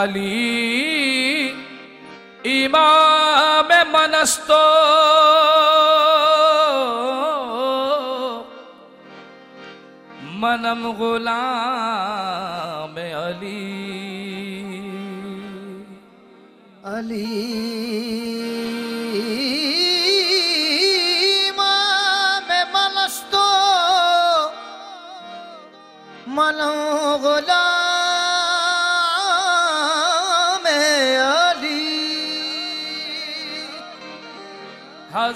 अली। इमाम मनस्तो। मनम गुलाम अली। अली।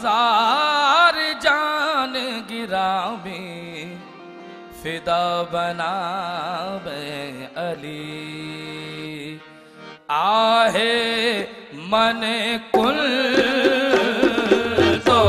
हज़ार जान गिरावे फिदा बना अली। आहे मन कुल तो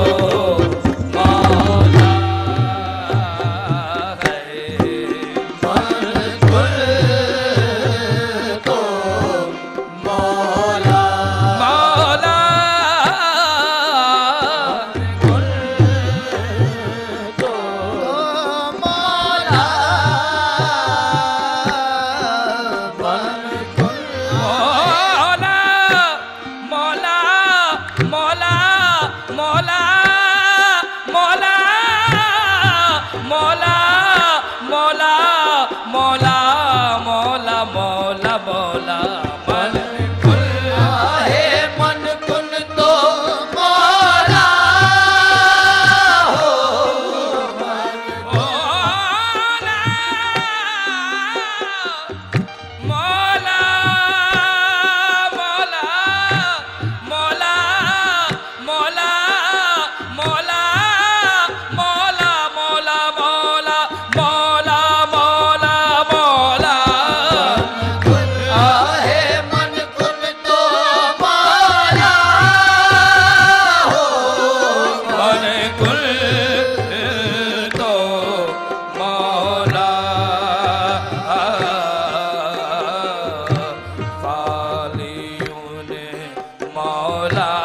मौला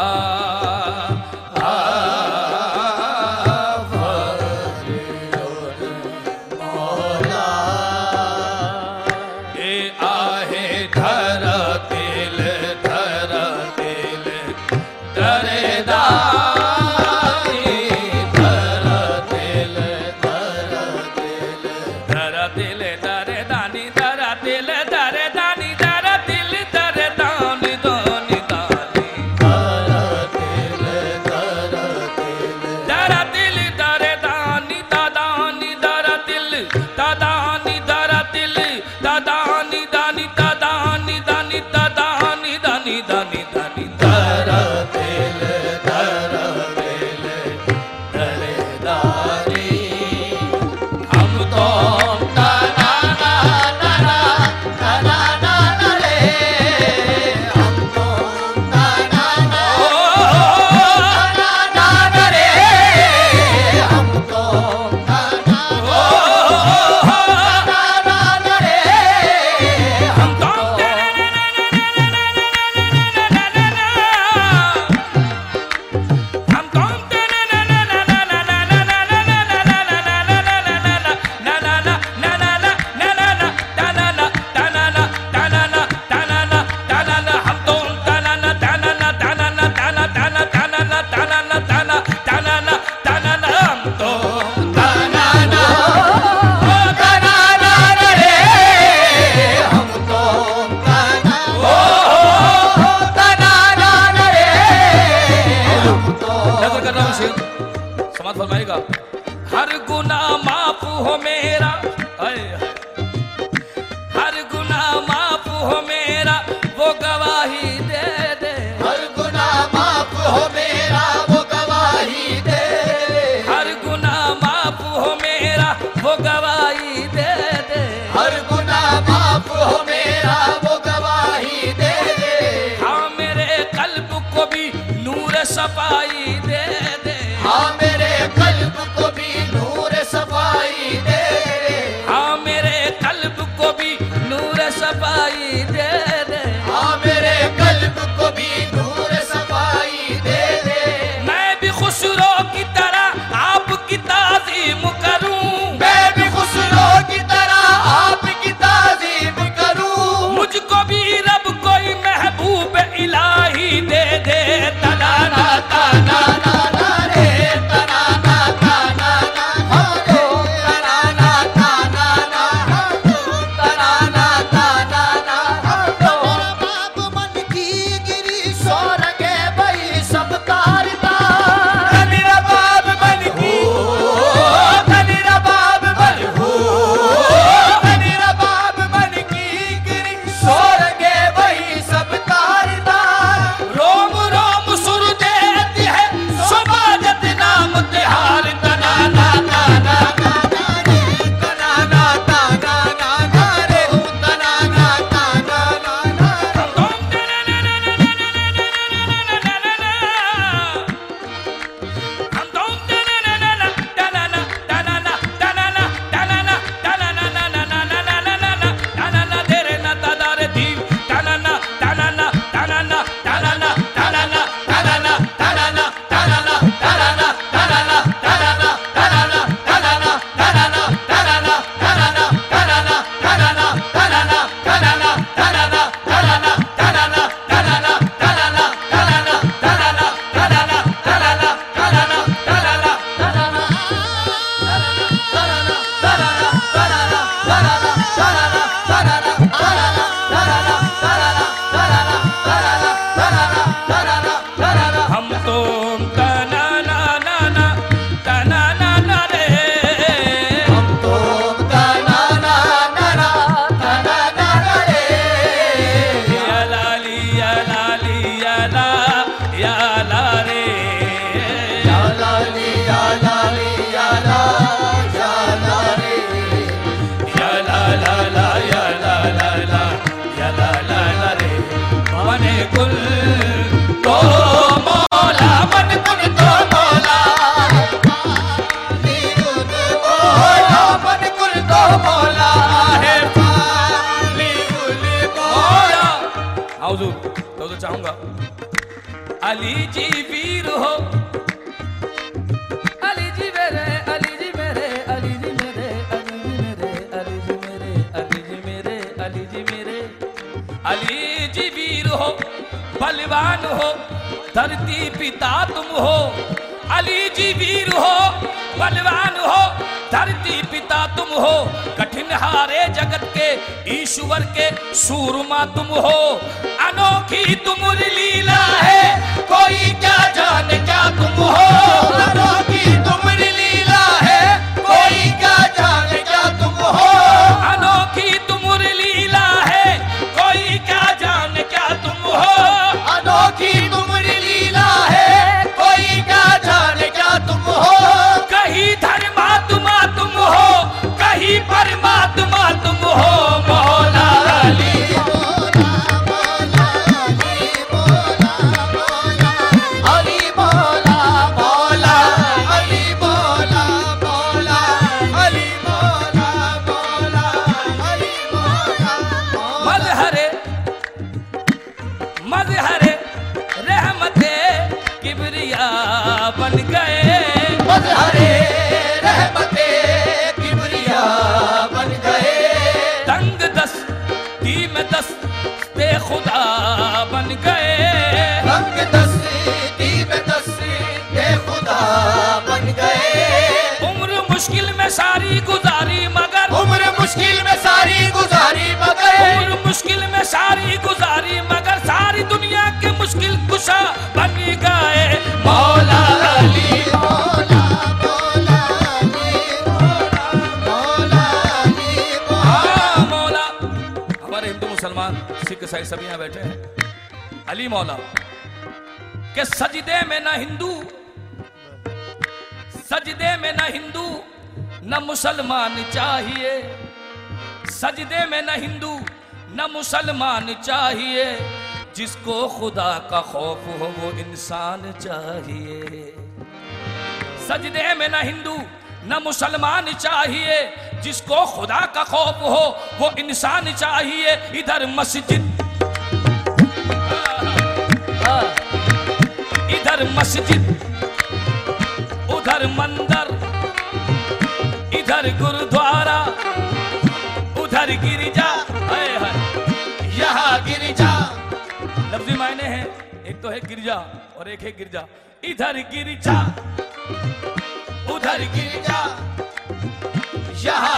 अली जी वीर हो अली जी मेरे अली जी मेरे अली जी मेरे अली जी मेरे अली जी मेरे अली जी मेरे अली जी मेरे अली जी वीर हो बलवान हो धरती पिता तुम हो अली जी वीर हो बलवान हो धरती पिता तुम हो कठिन हारे जगत के ईश्वर के सूरमा तुम हो अनोखी तुम लीला है कोई क्या जाने क्या तुम हो? में दस पे खुदा बन गए। रंग दस्ती में दस्ती खुदा बन गए। उम्र मुश्किल में सारी गुजारी मगर उम्र मुश्किल में सारी गुजारी मगर। उम्र मुश्किल में सारी गुजारी मगर सारी दुनिया के मुश्किल कुशा बन गए। मुसलमान सिख सभी यहाँ बैठे हैं। अली मौला, के सजदे में ना हिंदू, सजदे में न हिंदू, न मुसलमान चाहिए। सजदे में न हिंदू, न मुसलमान चाहिए। जिसको खुदा का खौफ हो, वो इंसान चाहिए। सजदे में न हिंदू, न मुसलमान चाहिए। जिसको खुदा का खौफ हो, वो इंसान चाहिए। इधर मस्जिद इधर मस्जिद, उधर मंदिर, इधर गुरुद्वारा, उधर गिरिजा हाय यहाँ गिरिजा। लफ्जी मायने हैं, एक तो है गिरजा और एक है गिरजा। इधर गिरिजा, उधर गिरिजा, यहाँ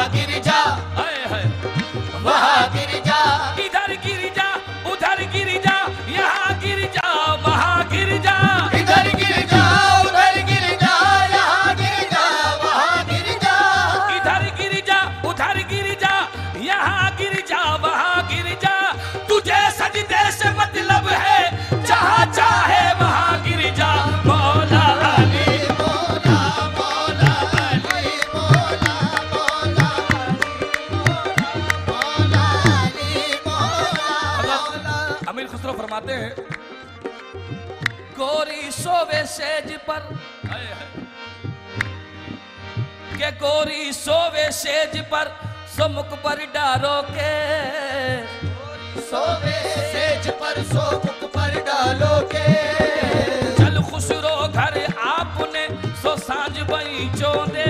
के गोरी सोवे सेज पर सुमुख पर डारो के। सोवे सेज पर सो मुख पर डालो के। चल खुसरो घर आपने सो साँझ बई चोदे।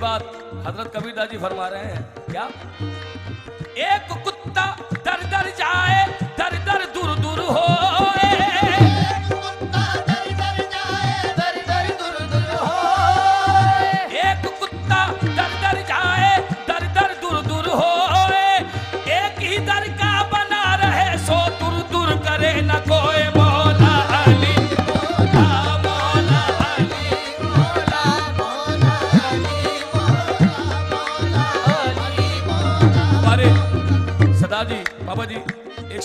बात हज़रत कबीरदास जी फरमा रहे हैं। क्या? एक कुत्ता दर दर जाए दर दर दूर दूर हो।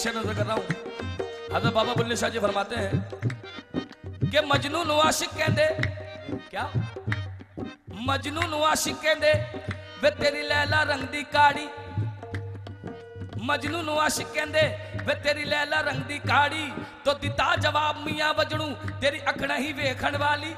शेर नज़र कर रहा हूँ। हज़रत बाबा बुल्ले शाह जी फरमाते हैं कि मजनून आशिक कहते क्या? मजनू आशिक कहते वे तेरी लैला रंग दी काड़ी मजनू आशिक कहते वे तेरी लैला रंग दी काड़ी तो दिता जवाब मियाँ वजनू तेरी अखड़ा ही वेखण वाली।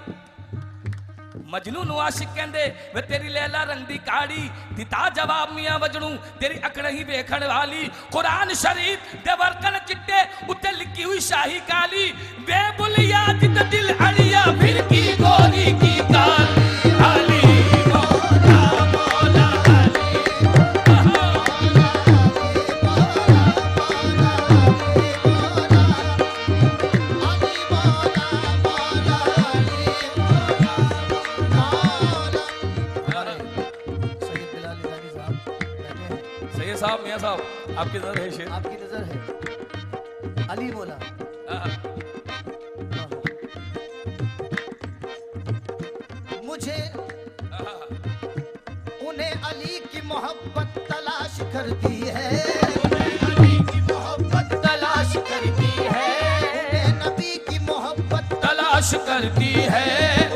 ਵਾਲੀ ਮਜਨੂ ਨੂੰ ਆਸ਼ਿਕ ਕਹਿੰਦੇ ਵੇ ਤੇਰੀ ਲੈਲਾ ਰੰਗ ਦੀ ਕਾੜੀ ਦਿੱਤਾ ਜਵਾਬ ਮੀਆਂ ਵਜਣੂ ਤੇਰੀ ਅੱਖਣਾ ਹੀ ਵੇਖਣ ਵਾਲੀ ਕੁਰਾਨ ਸ਼ਰੀਫ ਦੇ ਵਰਕਨ ਚਿੱਟੇ ਉੱਤੇ ਲਿਖੀ ਹੋਈ ਸ਼ਾਹੀ ਕਾਲੀ ਵੇ ਬੁਲਿਆ ਜਿੱਦ ਦਿਲ ਅੜੀਆ ਫਿਰ ਕੀ ਗੋਰੀ ਕੀ ਕਾਲ ਅਲੀ मोहब्बत तलाश करती है। तलाश करती है। नबी की मोहब्बत तलाश करती है।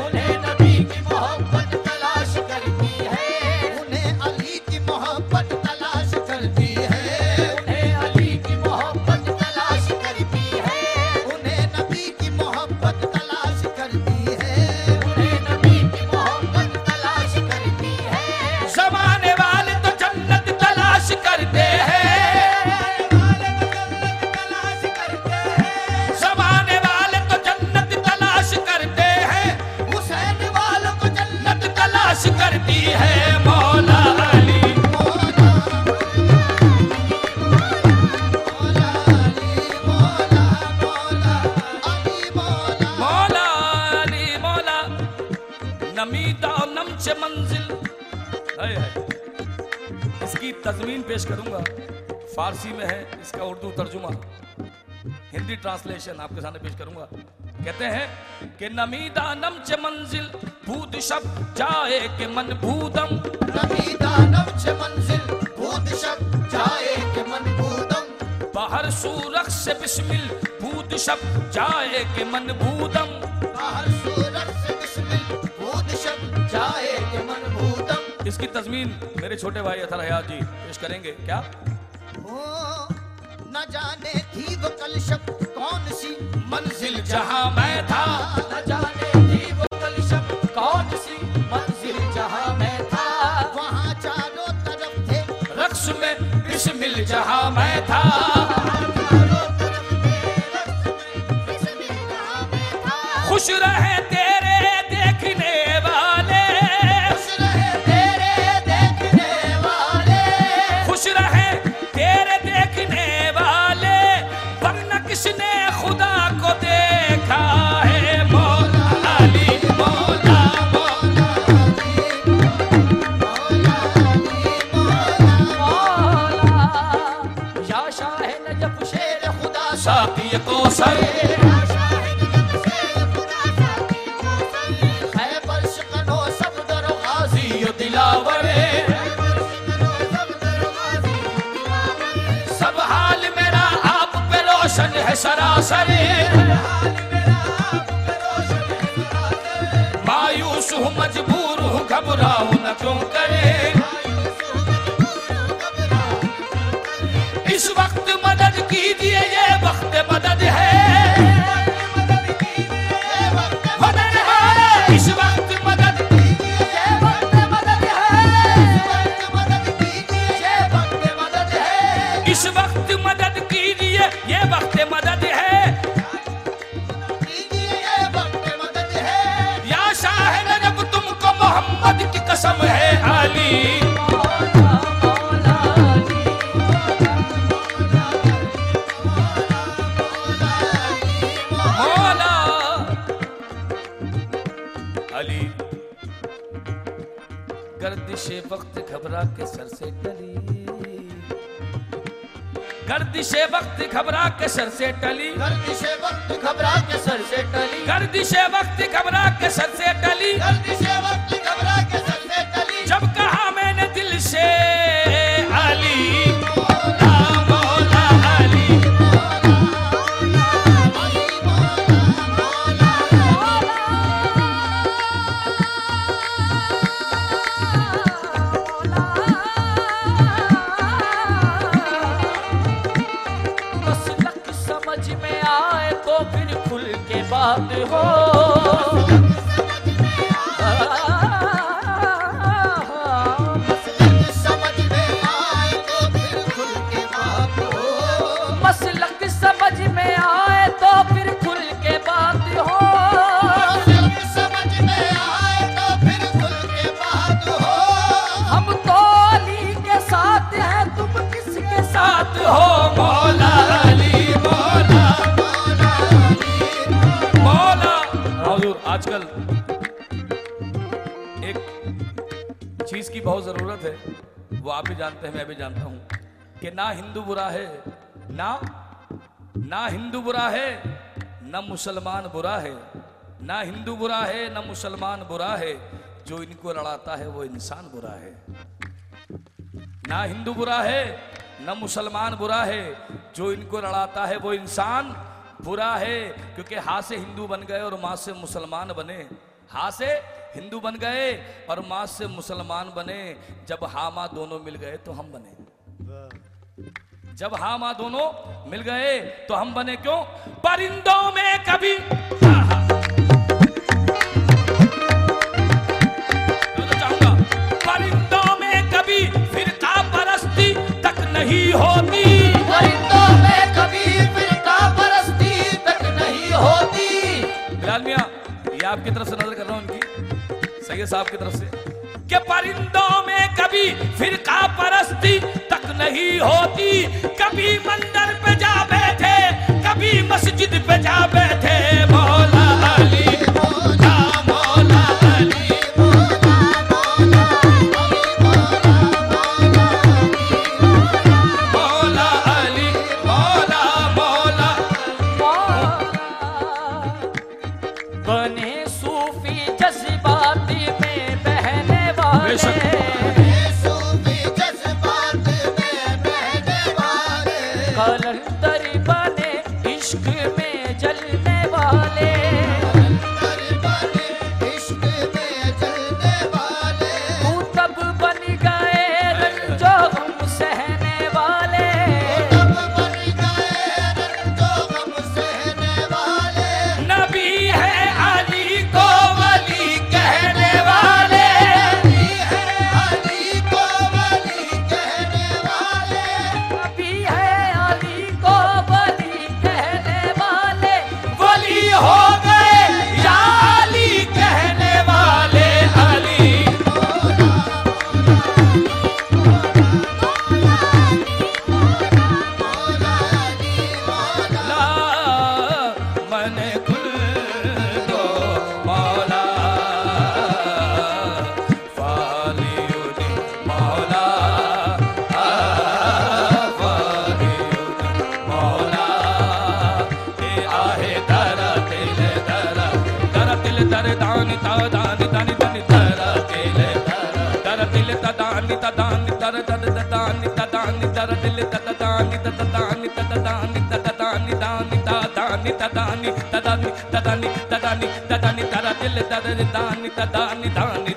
तजमीन पेश करूँगा। फारसी में है, इसका उर्दू तर्जुमा। हिंदी ट्रांसलेशन आपके सामने पेश करूँगा। कहते हैं कि नमी दानम च मंजिल भूत शब जाए के मन भूदम बाहर सूरख से बिस्मिल भूत शब जाए के मन भूदम इसकी तजमीन मेरे छोटे भाई अथर हयात जी पेश करेंगे। क्या? ओ न जाने थी वो कल शब्द कौन सी मंजिल जहाँ मैं था। न जाने थी वो कल शब्द कौन सी मंजिल जहाँ मैं था? वहाँ चारों तरफ़ थे रक्स में बिस्मिल जहाँ मैं था। घबरा के सर से टली। घबरा के सर से टली। गर्दिश वक्त घबरा के सर से टली। गर्दिश वक्त बहुत ज़रूरत है। वो आप भी जानते हैं, मैं भी जानता हूँ कि ना हिंदू बुरा है, ना ना हिंदू बुरा है, ना मुसलमान बुरा है। ना हिंदू बुरा है, ना मुसलमान बुरा है। जो इनको लड़ाता है, वो इंसान बुरा है। ना हिंदू बुरा है, ना मुसलमान बुरा है। जो इनको लड़ाता है, वो इंसान बुरा है। क्योंकि हा से हिंदू बन गए और माँ से मुसलमान बने। हा से हिंदू बन गए और माँ से मुसलमान बने। जब हा माँ दोनों मिल गए तो हम बने। जब हा माँ दोनों मिल गए तो हम बने क्यों? परिंदों में कभी। मैं तो चाहूँगा परिंदों में कभी फिरका परस्ती तक नहीं होती। परिंदों में कभी फिरका परस्ती तक नहीं होती। बिलाल मियाँ ये आपकी तरफ़ से नज़र कर रहा हूँ उनकी सैयद साहब की तरफ़ से कि परिंदों में कभी फिर का परस्ती तक नहीं होती? कभी मंदिर पे जा बैठे, कभी मस्जिद पे जा बैठे tadani tadani tar tad tadani tadani tar dil tadani tadani tadani tadani dani tadani tadani tadani tadani tadani tadani tar dil tadani tadani tadani